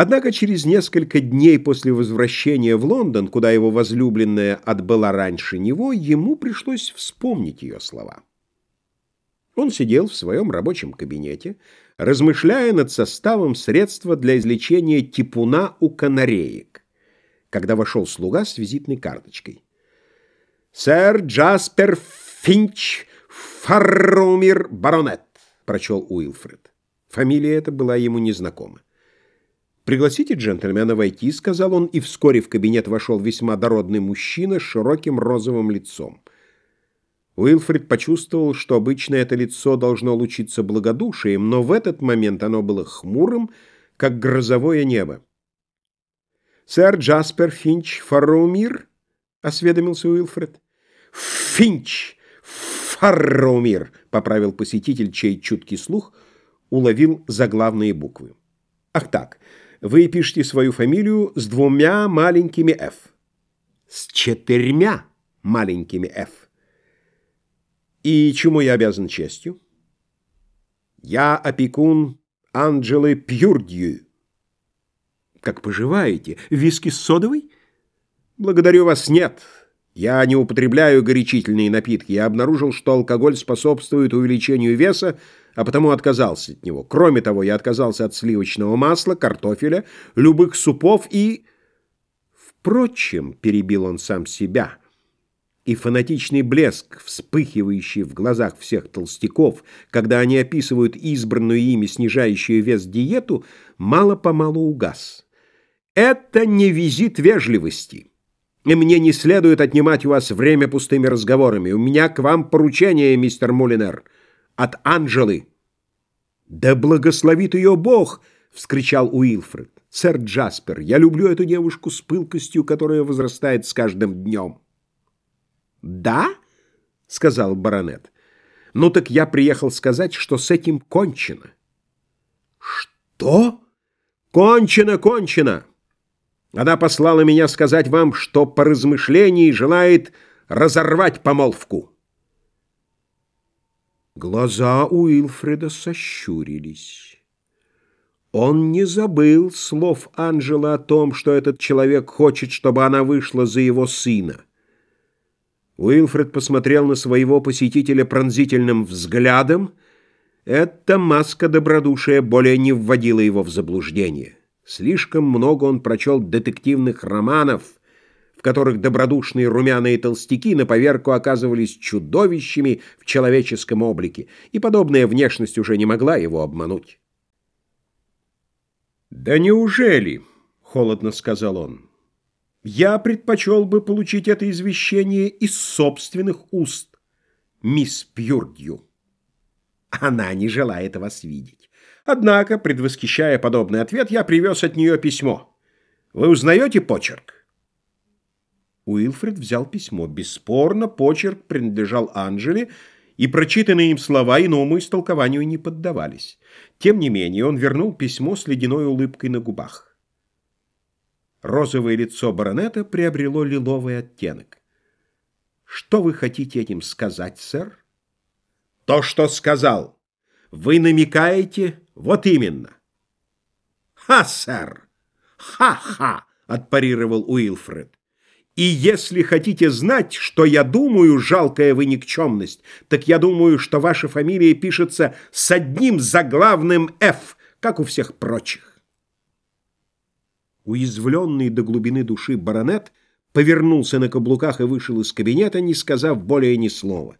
Однако через несколько дней после возвращения в Лондон, куда его возлюбленная отбыла раньше него, ему пришлось вспомнить ее слова. Он сидел в своем рабочем кабинете, размышляя над составом средства для излечения типуна у канареек, когда вошел слуга с визитной карточкой. «Сэр Джаспер Финч Фаррумир Баронет», — прочел Уилфред. Фамилия эта была ему незнакома. «Пригласите джентльмена войти», — сказал он, и вскоре в кабинет вошел весьма дородный мужчина с широким розовым лицом. Уилфред почувствовал, что обычно это лицо должно лучиться благодушием, но в этот момент оно было хмурым, как грозовое небо. «Сэр Джаспер Финч Фарроумир?» — осведомился Уилфред. «Финч Фарроумир», — поправил посетитель, чей чуткий слух уловил заглавные буквы. «Ах так, вы пишете свою фамилию с двумя маленькими «ф». С четырьмя маленькими «ф». И чему я обязан честью? Я опекун Анджелы Пьюрдью. Как поживаете? Виски с содовой? Благодарю вас, нет. Я не употребляю горячительные напитки. Я обнаружил, что алкоголь способствует увеличению веса, а потому отказался от него. Кроме того, я отказался от сливочного масла, картофеля, любых супов и... Впрочем, перебил он сам себя, и фанатичный блеск, вспыхивающий в глазах всех толстяков, когда они описывают избранную ими снижающую вес диету, мало-помалу угас. Это не визит вежливости. И мне не следует отнимать у вас время пустыми разговорами. У меня к вам поручение, мистер Мулинер от Анжелы. «Да благословит ее Бог!» — вскричал Уилфред. «Сэр Джаспер, я люблю эту девушку с пылкостью, которая возрастает с каждым днем». «Да?» — сказал баронет. «Ну так я приехал сказать, что с этим кончено». «Что?» «Кончено, кончено!» Она послала меня сказать вам, что по размышлении желает разорвать помолвку. Глаза Уилфреда сощурились. Он не забыл слов Анжела о том, что этот человек хочет, чтобы она вышла за его сына. Уилфред посмотрел на своего посетителя пронзительным взглядом. Эта маска добродушия более не вводила его в заблуждение. Слишком много он прочел детективных романов — в которых добродушные румяные толстяки на поверку оказывались чудовищами в человеческом облике, и подобная внешность уже не могла его обмануть. «Да неужели?» — холодно сказал он. «Я предпочел бы получить это извещение из собственных уст, мисс Пьюрдью. Она не желает вас видеть. Однако, предвосхищая подобный ответ, я привез от нее письмо. Вы узнаете почерк?» Уилфред взял письмо. Бесспорно, почерк принадлежал Анжеле, и прочитанные им слова иному истолкованию не поддавались. Тем не менее, он вернул письмо с ледяной улыбкой на губах. Розовое лицо баронета приобрело лиловый оттенок. «Что вы хотите этим сказать, сэр?» «То, что сказал. Вы намекаете? Вот именно». «Ха, сэр! Ха-ха!» — отпарировал Уилфред. И если хотите знать, что я думаю, жалкая вы никчемность, так я думаю, что ваша фамилия пишется с одним заглавным «Ф», как у всех прочих. Уязвленный до глубины души баронет повернулся на каблуках и вышел из кабинета, не сказав более ни слова.